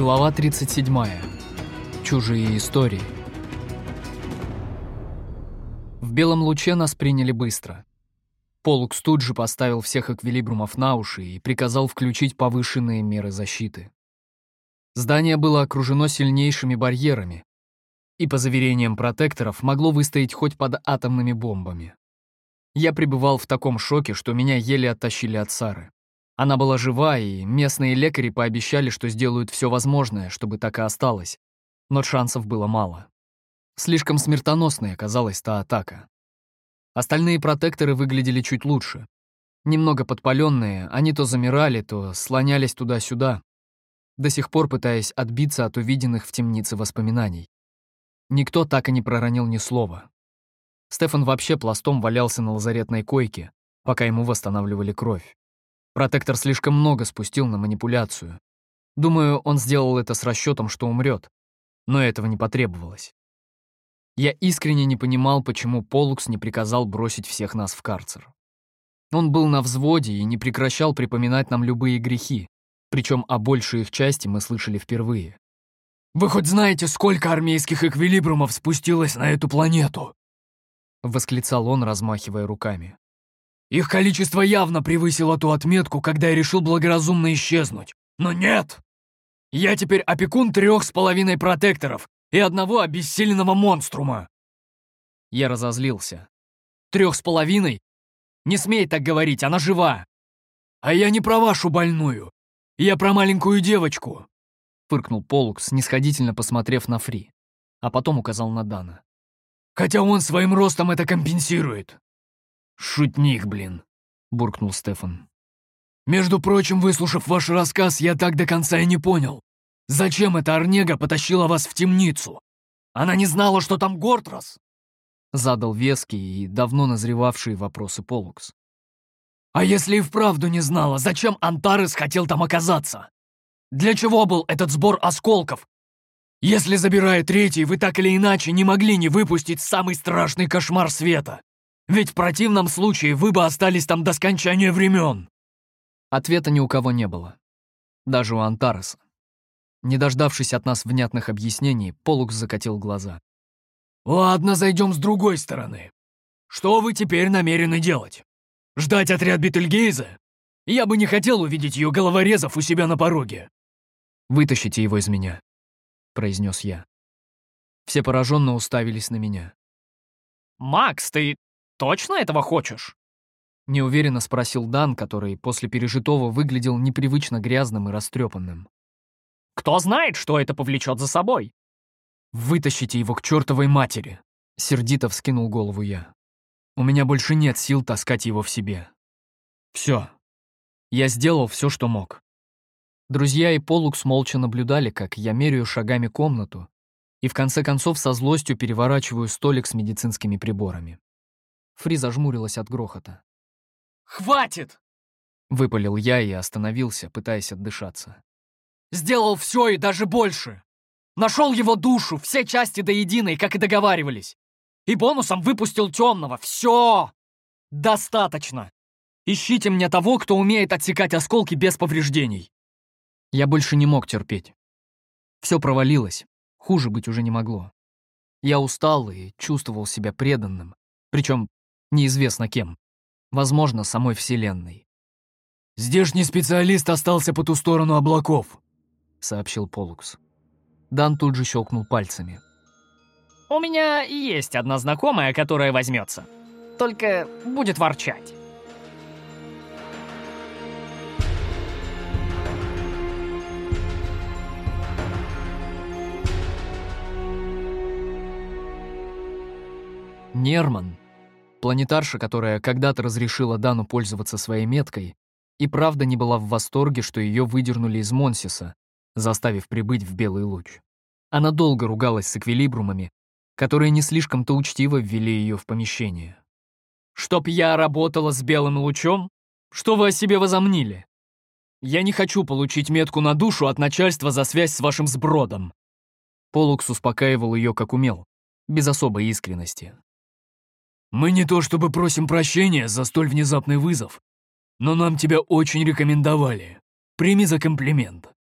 Глава 37. Чужие истории. В белом луче нас приняли быстро. Полукс тут же поставил всех эквилибрумов на уши и приказал включить повышенные меры защиты. Здание было окружено сильнейшими барьерами, и, по заверениям протекторов, могло выстоять хоть под атомными бомбами. Я пребывал в таком шоке, что меня еле оттащили от Сары. Она была жива, и местные лекари пообещали, что сделают все возможное, чтобы так и осталось. Но шансов было мало. Слишком смертоносной оказалась та атака. Остальные протекторы выглядели чуть лучше. Немного подпаленные, они то замирали, то слонялись туда-сюда, до сих пор пытаясь отбиться от увиденных в темнице воспоминаний. Никто так и не проронил ни слова. Стефан вообще пластом валялся на лазаретной койке, пока ему восстанавливали кровь. Протектор слишком много спустил на манипуляцию. Думаю, он сделал это с расчетом, что умрет, но этого не потребовалось. Я искренне не понимал, почему Полукс не приказал бросить всех нас в карцер. Он был на взводе и не прекращал припоминать нам любые грехи, причем о большей их части мы слышали впервые. Вы хоть знаете, сколько армейских эквилибрумов спустилось на эту планету?» Восклицал он, размахивая руками. «Их количество явно превысило ту отметку, когда я решил благоразумно исчезнуть. Но нет! Я теперь опекун трех с половиной протекторов и одного обессиленного монструма!» Я разозлился. «Трех с половиной? Не смей так говорить, она жива!» «А я не про вашу больную. Я про маленькую девочку фыркнул Полукс, снисходительно посмотрев на Фри, а потом указал на Дана. «Хотя он своим ростом это компенсирует». «Шутник, блин», — буркнул Стефан. «Между прочим, выслушав ваш рассказ, я так до конца и не понял. Зачем эта Арнега потащила вас в темницу? Она не знала, что там Гортрас?» Задал веские и давно назревавшие вопросы Полукс. «А если и вправду не знала, зачем Антарес хотел там оказаться? Для чего был этот сбор осколков? Если, забирая третий, вы так или иначе не могли не выпустить самый страшный кошмар света. Ведь в противном случае вы бы остались там до скончания времен. Ответа ни у кого не было. Даже у Антареса. Не дождавшись от нас внятных объяснений, Полукс закатил глаза. «Ладно, зайдем с другой стороны. Что вы теперь намерены делать? Ждать отряд Бетельгейза? Я бы не хотел увидеть ее головорезов у себя на пороге. «Вытащите его из меня», — произнес я. Все пораженно уставились на меня. «Макс, ты точно этого хочешь?» Неуверенно спросил Дан, который после пережитого выглядел непривычно грязным и растрепанным. «Кто знает, что это повлечет за собой?» «Вытащите его к чертовой матери!» — сердито вскинул голову я. «У меня больше нет сил таскать его в себе. Все. Я сделал все, что мог. Друзья и Полукс молча наблюдали, как я меряю шагами комнату и в конце концов со злостью переворачиваю столик с медицинскими приборами. Фри зажмурилась от грохота. «Хватит!» — выпалил я и остановился, пытаясь отдышаться. «Сделал все и даже больше! Нашел его душу, все части до единой, как и договаривались! И бонусом выпустил темного! Все! Достаточно! Ищите мне того, кто умеет отсекать осколки без повреждений!» Я больше не мог терпеть. Все провалилось, хуже быть уже не могло. Я устал и чувствовал себя преданным, причем неизвестно кем. Возможно, самой Вселенной. «Здешний специалист остался по ту сторону облаков», — сообщил Полукс. Дан тут же щелкнул пальцами. «У меня есть одна знакомая, которая возьмется. Только будет ворчать». Нерман, планетарша, которая когда-то разрешила Дану пользоваться своей меткой, и правда не была в восторге, что ее выдернули из Монсиса, заставив прибыть в Белый Луч. Она долго ругалась с эквилибрумами, которые не слишком-то учтиво ввели ее в помещение. «Чтоб я работала с Белым Лучом? Что вы о себе возомнили? Я не хочу получить метку на душу от начальства за связь с вашим сбродом». Полукс успокаивал ее как умел, без особой искренности. Мы не то чтобы просим прощения за столь внезапный вызов, но нам тебя очень рекомендовали. Прими за комплимент.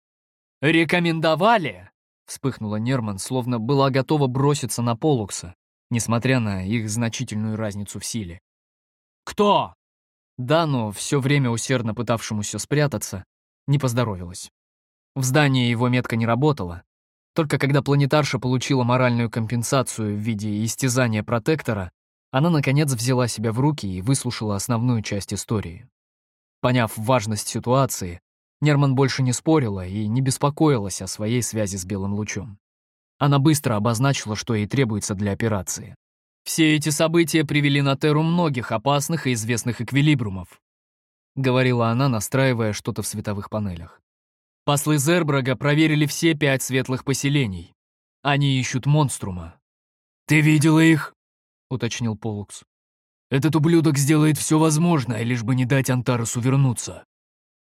Рекомендовали? Вспыхнула Нерман, словно была готова броситься на Полукса, несмотря на их значительную разницу в силе. Кто? Да, но все время усердно пытавшемуся спрятаться, не поздоровилось. В здании его метка не работала. Только когда планетарша получила моральную компенсацию в виде истязания протектора, она, наконец, взяла себя в руки и выслушала основную часть истории. Поняв важность ситуации, Нерман больше не спорила и не беспокоилась о своей связи с белым лучом. Она быстро обозначила, что ей требуется для операции. «Все эти события привели на Терру многих опасных и известных эквилибрумов», говорила она, настраивая что-то в световых панелях. «Послы Зербрага проверили все пять светлых поселений. Они ищут монструма». «Ты видела их?» — уточнил Полукс. «Этот ублюдок сделает все возможное, лишь бы не дать Антаресу вернуться».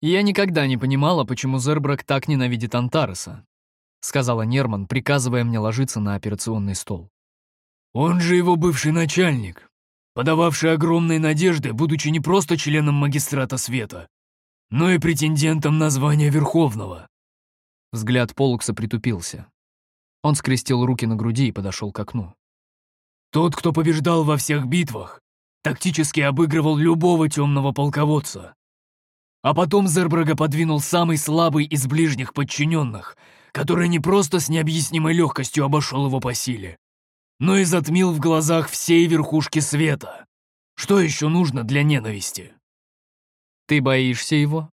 «Я никогда не понимала, почему Зербрак так ненавидит Антареса», — сказала Нерман, приказывая мне ложиться на операционный стол. «Он же его бывший начальник, подававший огромные надежды, будучи не просто членом магистрата света, но и претендентом на звание Верховного». Взгляд Полукса притупился. Он скрестил руки на груди и подошел к окну. «Тот, кто побеждал во всех битвах, тактически обыгрывал любого темного полководца. А потом Зербрага подвинул самый слабый из ближних подчиненных, который не просто с необъяснимой легкостью обошел его по силе, но и затмил в глазах всей верхушки света. Что еще нужно для ненависти? «Ты боишься его?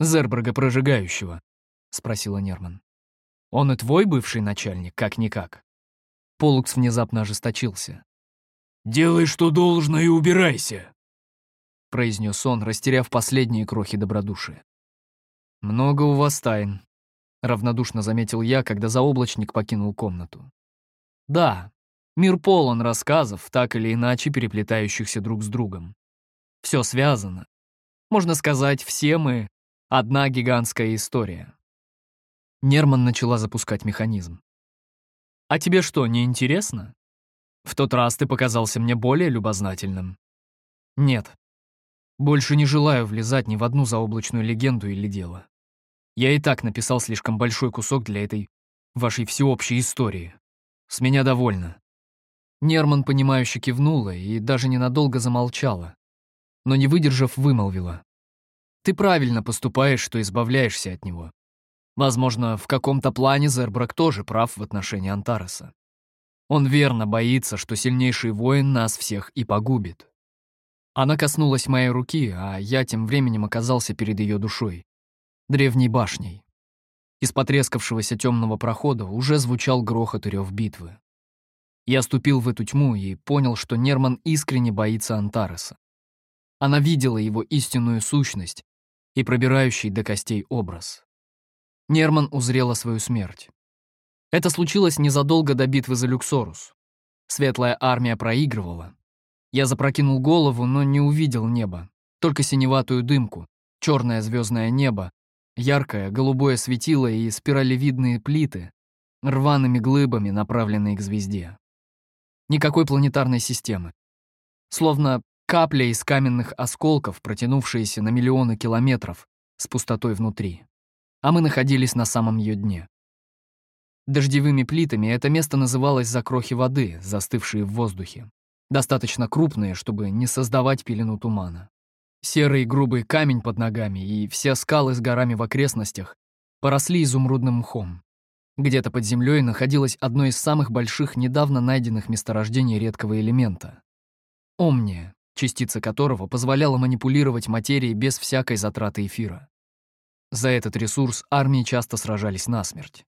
Зербрага прожигающего?» — спросила Нерман. «Он и твой бывший начальник, как-никак». Полукс внезапно ожесточился. «Делай, что должно, и убирайся!» — произнес он, растеряв последние крохи добродушия. «Много у вас тайн», — равнодушно заметил я, когда заоблачник покинул комнату. «Да, мир полон рассказов, так или иначе переплетающихся друг с другом. Все связано. Можно сказать, все мы — одна гигантская история». Нерман начала запускать механизм. «А тебе что, не интересно? В тот раз ты показался мне более любознательным». «Нет», больше не желаю влезать ни в одну заоблачную легенду или дело. Я и так написал слишком большой кусок для этой вашей всеобщей истории. С меня довольно. Нерман, понимающе кивнула и даже ненадолго замолчала, но, не выдержав, вымолвила. «Ты правильно поступаешь, что избавляешься от него. Возможно, в каком-то плане Зербрак тоже прав в отношении Антареса. Он верно боится, что сильнейший воин нас всех и погубит. Она коснулась моей руки, а я тем временем оказался перед ее душой. Древней башней. Из потрескавшегося темного прохода уже звучал грохот и рев битвы. Я ступил в эту тьму и понял, что Нерман искренне боится Антареса. Она видела его истинную сущность и пробирающий до костей образ. Нерман узрела свою смерть. Это случилось незадолго до битвы за Люксорус. Светлая армия проигрывала, я запрокинул голову, но не увидел неба, только синеватую дымку, черное звездное небо, яркое голубое светило и спиралевидные плиты, рваными глыбами, направленные к звезде. Никакой планетарной системы. Словно капля из каменных осколков, протянувшиеся на миллионы километров, с пустотой внутри. А мы находились на самом ее дне. Дождевыми плитами это место называлось за крохи воды, застывшие в воздухе достаточно крупные, чтобы не создавать пелену тумана. Серый грубый камень под ногами и все скалы с горами в окрестностях поросли изумрудным мхом. Где-то под землей находилось одно из самых больших недавно найденных месторождений редкого элемента — омния, частица которого позволяла манипулировать материей без всякой затраты эфира. За этот ресурс армии часто сражались насмерть.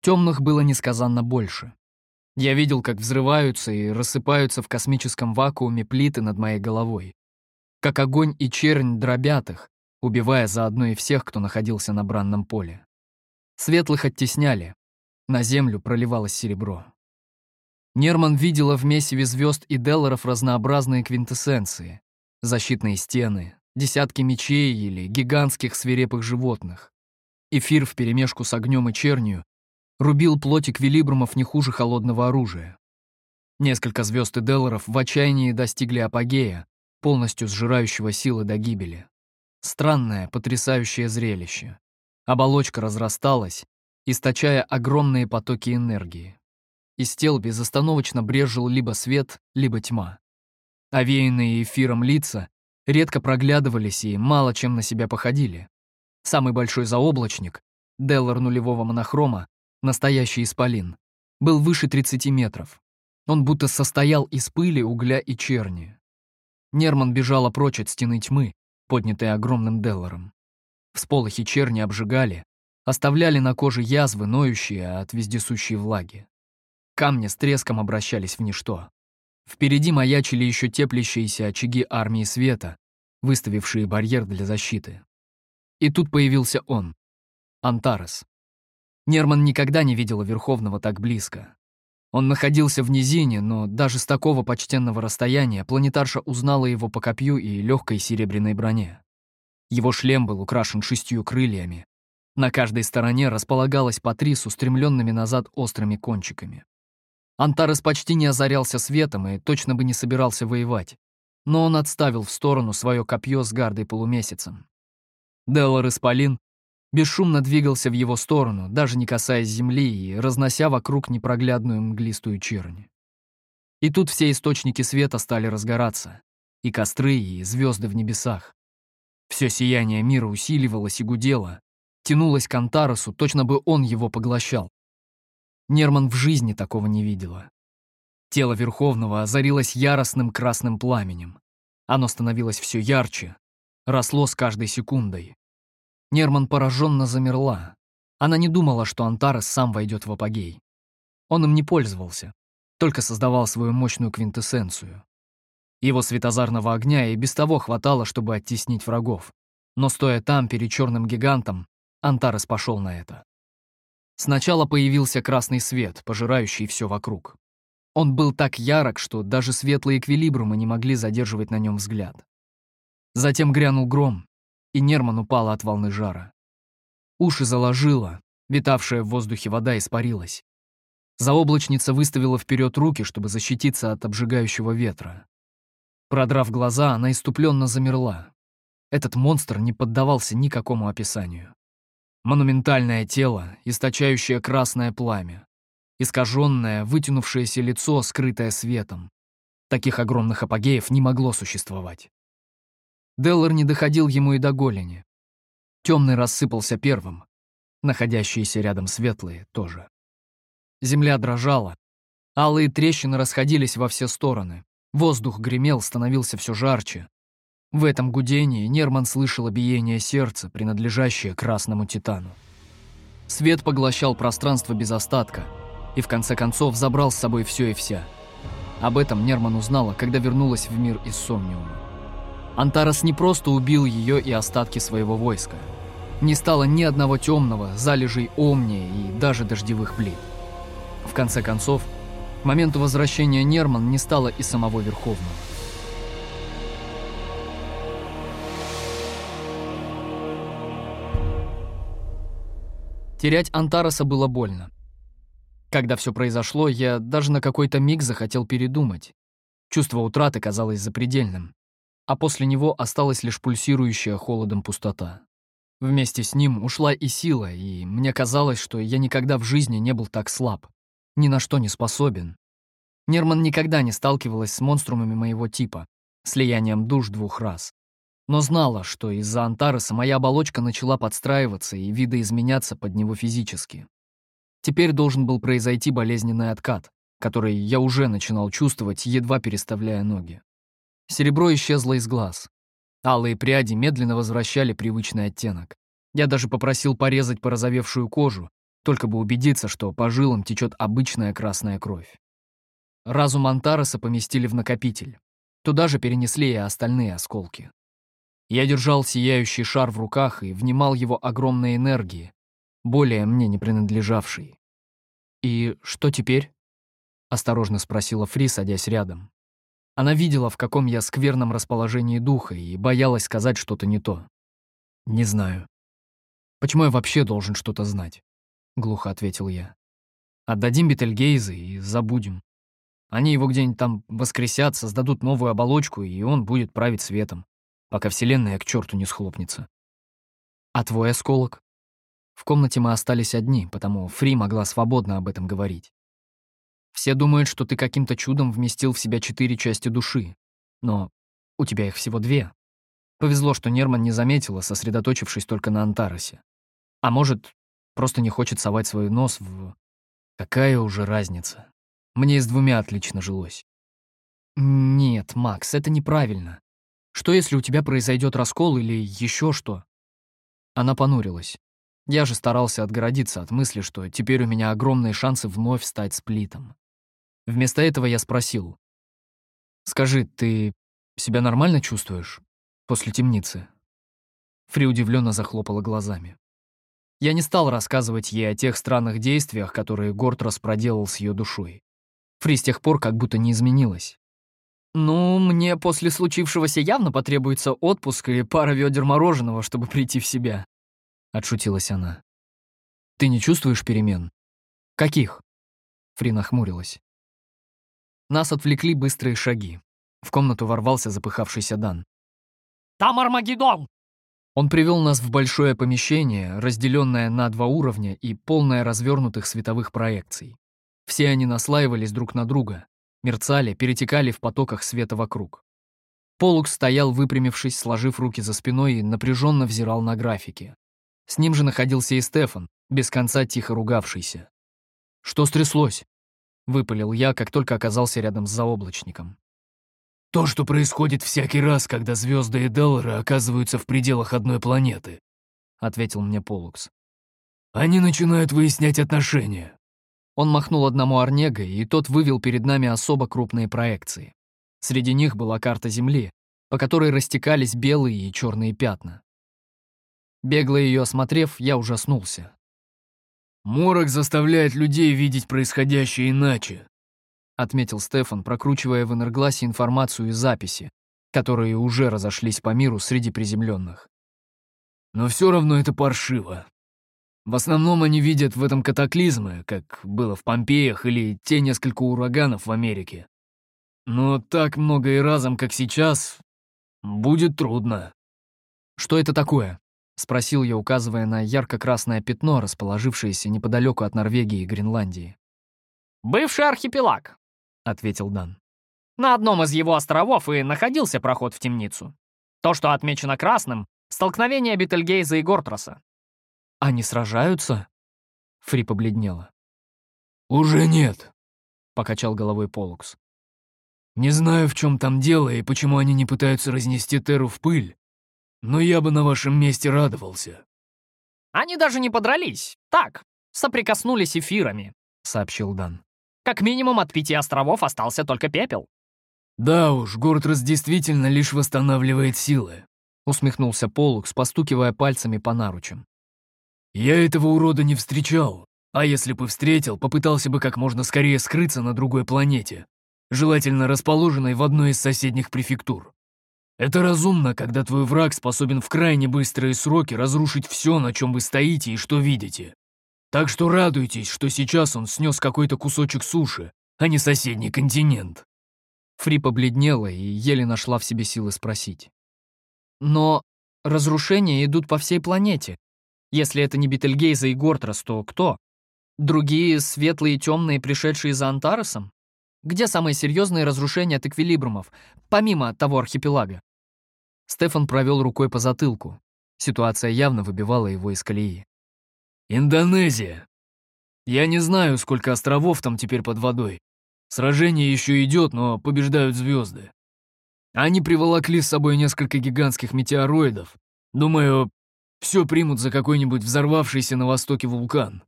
Темных было несказанно больше. Я видел, как взрываются и рассыпаются в космическом вакууме плиты над моей головой. Как огонь и чернь дробят их, убивая заодно и всех, кто находился на бранном поле. Светлых оттесняли. На землю проливалось серебро. Нерман видела в месиве звезд и Делларов разнообразные квинтэссенции. Защитные стены, десятки мечей или гигантских свирепых животных. Эфир вперемешку с огнем и чернью рубил плоть эквилибрумов не хуже холодного оружия. Несколько звезд и Делларов в отчаянии достигли апогея, полностью сжирающего силы до гибели. Странное, потрясающее зрелище. Оболочка разрасталась, источая огромные потоки энергии. Из тел безостановочно брежил либо свет, либо тьма. Овеянные эфиром лица редко проглядывались и мало чем на себя походили. Самый большой заоблачник, Деллар нулевого монохрома, настоящий исполин, был выше 30 метров. Он будто состоял из пыли, угля и черни. Нерман бежала прочь от стены тьмы, поднятой огромным Делларом. Всполохи черни обжигали, оставляли на коже язвы, ноющие от вездесущей влаги. Камни с треском обращались в ничто. Впереди маячили еще теплящиеся очаги армии света, выставившие барьер для защиты. И тут появился он, Антарес. Нерман никогда не видела Верховного так близко. Он находился в низине, но даже с такого почтенного расстояния планетарша узнала его по копью и легкой серебряной броне. Его шлем был украшен шестью крыльями. На каждой стороне располагалось по три с устремленными назад острыми кончиками. Антарес почти не озарялся светом и точно бы не собирался воевать, но он отставил в сторону свое копье с гардой полумесяцем. Деллар Исполин бесшумно двигался в его сторону, даже не касаясь земли и разнося вокруг непроглядную мглистую чернь. И тут все источники света стали разгораться, и костры, и звезды в небесах. Все сияние мира усиливалось и гудело, тянулось к Антаресу, точно бы он его поглощал. Нерман в жизни такого не видела. Тело Верховного озарилось яростным красным пламенем. Оно становилось все ярче, росло с каждой секундой. Нерман пораженно замерла. Она не думала, что Антарес сам войдет в апогей. Он им не пользовался, только создавал свою мощную квинтэссенцию. Его светозарного огня и без того хватало, чтобы оттеснить врагов. Но стоя там, перед черным гигантом, Антарес пошел на это. Сначала появился красный свет, пожирающий все вокруг. Он был так ярок, что даже светлые эквилибрумы не могли задерживать на нем взгляд. Затем грянул гром, и Нерман упала от волны жара. Уши заложило, витавшая в воздухе вода испарилась. Заоблачница выставила вперед руки, чтобы защититься от обжигающего ветра. Продрав глаза, она иступленно замерла. Этот монстр не поддавался никакому описанию. Монументальное тело, источающее красное пламя. Искаженное, вытянувшееся лицо, скрытое светом. Таких огромных апогеев не могло существовать. Деллар не доходил ему и до голени. Темный рассыпался первым, находящиеся рядом светлые тоже. Земля дрожала, алые трещины расходились во все стороны, воздух гремел, становился все жарче, в этом гудении Нерман слышал биение сердца, принадлежащее красному титану. Свет поглощал пространство без остатка и в конце концов забрал с собой все и вся. Об этом Нерман узнала, когда вернулась в мир из Сомниума. Антарас не просто убил ее и остатки своего войска. Не стало ни одного темного, залежей омния и даже дождевых плит. В конце концов, к моменту возвращения Нерман не стало и самого Верховного. Терять Антараса было больно. Когда все произошло, я даже на какой-то миг захотел передумать. Чувство утраты казалось запредельным, а после него осталась лишь пульсирующая холодом пустота. Вместе с ним ушла и сила, и мне казалось, что я никогда в жизни не был так слаб, ни на что не способен. Нерман никогда не сталкивалась с монструмами моего типа, слиянием душ двух раз но знала, что из-за Антареса моя оболочка начала подстраиваться и видоизменяться под него физически. Теперь должен был произойти болезненный откат, который я уже начинал чувствовать, едва переставляя ноги. Серебро исчезло из глаз. Алые пряди медленно возвращали привычный оттенок. Я даже попросил порезать порозовевшую кожу, только бы убедиться, что по жилам течет обычная красная кровь. Разум Антареса поместили в накопитель. Туда же перенесли и остальные осколки. Я держал сияющий шар в руках и внимал его огромной энергии, более мне не принадлежавшей. «И что теперь?» — осторожно спросила Фри, садясь рядом. Она видела, в каком я скверном расположении духа, и боялась сказать что-то не то. «Не знаю. Почему я вообще должен что-то знать?» — глухо ответил я. «Отдадим Бетельгейзы и забудем. Они его где-нибудь там воскресят, создадут новую оболочку, и он будет править светом пока Вселенная к черту не схлопнется. А твой осколок? В комнате мы остались одни, потому Фри могла свободно об этом говорить. Все думают, что ты каким-то чудом вместил в себя четыре части души, но у тебя их всего две. Повезло, что Нерман не заметила, сосредоточившись только на Антаросе. А может, просто не хочет совать свой нос в... Какая уже разница? Мне с двумя отлично жилось. Нет, Макс, это неправильно. Что, если у тебя произойдет раскол или еще что? Она понурилась. Я же старался отгородиться от мысли, что теперь у меня огромные шансы вновь стать сплитом. Вместо этого я спросил. «Скажи, ты себя нормально чувствуешь после темницы?» Фри удивленно захлопала глазами. Я не стал рассказывать ей о тех странных действиях, которые Гортрос проделал с ее душой. Фри с тех пор как будто не изменилась. «Ну, мне после случившегося явно потребуется отпуск и пара ведер мороженого, чтобы прийти в себя», — отшутилась она. «Ты не чувствуешь перемен?» «Каких?» Фри нахмурилась. Нас отвлекли быстрые шаги. В комнату ворвался запыхавшийся Дан. «Там Армагеддон!» Он привел нас в большое помещение, разделенное на два уровня и полное развернутых световых проекций. Все они наслаивались друг на друга, мерцали, перетекали в потоках света вокруг. Полукс стоял, выпрямившись, сложив руки за спиной и напряженно взирал на графики. С ним же находился и Стефан, без конца тихо ругавшийся. «Что стряслось?» — выпалил я, как только оказался рядом с заоблачником. То, что происходит всякий раз, когда звезды и Деллары оказываются в пределах одной планеты, ответил мне Полукс. Они начинают выяснять отношения. Он махнул одному Орнега, и тот вывел перед нами особо крупные проекции. Среди них была карта Земли, по которой растекались белые и черные пятна. Бегло ее осмотрев, я ужаснулся. «Морок заставляет людей видеть происходящее иначе», — отметил Стефан, прокручивая в энергласе информацию и записи, которые уже разошлись по миру среди приземленных. «Но все равно это паршиво. В основном они видят в этом катаклизмы, как было в Помпеях или те несколько ураганов в Америке. Но так много и разом, как сейчас, будет трудно». «Что это такое?» — спросил я, указывая на ярко-красное пятно, расположившееся неподалеку от Норвегии и Гренландии. «Бывший архипелаг», — ответил Дан. «На одном из его островов и находился проход в темницу. То, что отмечено красным — столкновение Бетельгейза и Гортроса». «Они сражаются?» Фри побледнела. «Уже нет», — покачал головой Полукс. «Не знаю, в чем там дело и почему они не пытаются разнести Теру в пыль, но я бы на вашем месте радовался». «Они даже не подрались. Так, соприкоснулись эфирами», — сообщил Дан. Как минимум от пяти островов остался только пепел. «Да уж, Гортрас действительно лишь восстанавливает силы», — усмехнулся Полукс, постукивая пальцами по наручам. «Я этого урода не встречал, а если бы встретил, попытался бы как можно скорее скрыться на другой планете, желательно расположенной в одной из соседних префектур. Это разумно, когда твой враг способен в крайне быстрые сроки разрушить все, на чем вы стоите и что видите. Так что радуйтесь, что сейчас он снес какой-то кусочек суши, а не соседний континент». Фри побледнела и еле нашла в себе силы спросить. «Но разрушения идут по всей планете. Если это не Бетельгейза и Гортрас, то кто? Другие светлые и темные, пришедшие за Антаресом? Где самые серьезные разрушения от эквилибрумов, помимо того архипелага?» Стефан провел рукой по затылку. Ситуация явно выбивала его из колеи. Индонезия. Я не знаю, сколько островов там теперь под водой. Сражение еще идет, но побеждают звезды. Они приволокли с собой несколько гигантских метеороидов. Думаю, все примут за какой-нибудь взорвавшийся на востоке вулкан.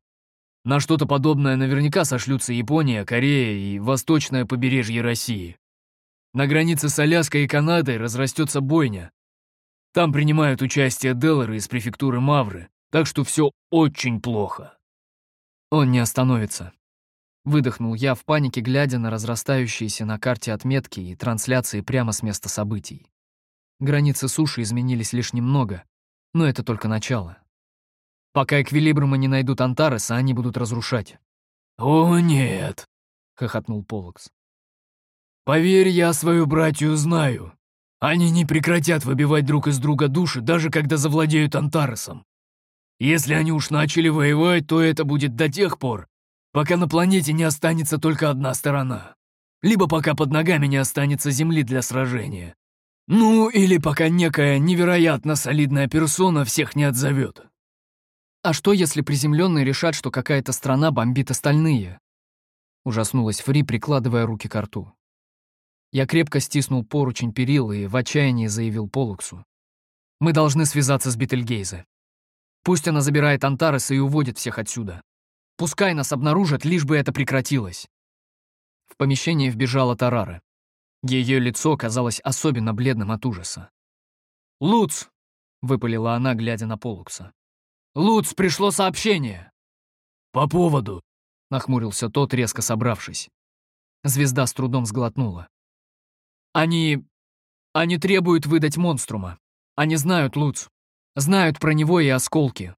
На что-то подобное наверняка сошлются Япония, Корея и восточное побережье России. На границе с Аляской и Канадой разрастется бойня. Там принимают участие Деллары из префектуры Мавры, так что все очень плохо. Он не остановится. Выдохнул я в панике, глядя на разрастающиеся на карте отметки и трансляции прямо с места событий. Границы суши изменились лишь немного, но это только начало. Пока эквилибрумы не найдут Антареса, они будут разрушать. «О, нет!» — хохотнул Полокс. «Поверь, я свою братью знаю. Они не прекратят выбивать друг из друга души, даже когда завладеют Антаресом. Если они уж начали воевать, то это будет до тех пор, пока на планете не останется только одна сторона. Либо пока под ногами не останется земли для сражения. Ну, или пока некая невероятно солидная персона всех не отзовет. А что, если приземленные решат, что какая-то страна бомбит остальные? Ужаснулась Фри, прикладывая руки к рту. Я крепко стиснул поручень перил и в отчаянии заявил Полуксу. «Мы должны связаться с Бетельгейзе. Пусть она забирает Антареса и уводит всех отсюда. Пускай нас обнаружат, лишь бы это прекратилось». В помещение вбежала Тарара. Ее лицо казалось особенно бледным от ужаса. «Луц!» — выпалила она, глядя на Полукса. «Луц, пришло сообщение!» «По поводу!» — нахмурился тот, резко собравшись. Звезда с трудом сглотнула. «Они... они требуют выдать монструма. Они знают Луц. Знают про него и осколки».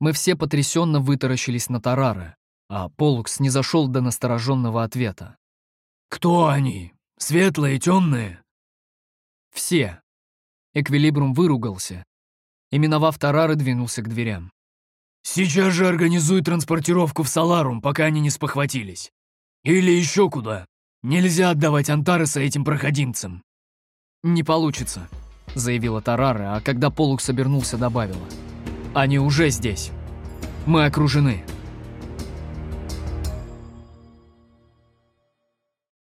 Мы все потрясенно вытаращились на Тарара, а Полукс не зашел до настороженного ответа. «Кто они? Светлые, темные?» «Все». Эквилибрум выругался и, миновав Тарары, двинулся к дверям. «Сейчас же организуй транспортировку в Саларум, пока они не спохватились. Или еще куда. Нельзя отдавать Антареса этим проходимцам». «Не получится», — заявила Тарара, а когда Полукс обернулся, добавила. «Они уже здесь. Мы окружены».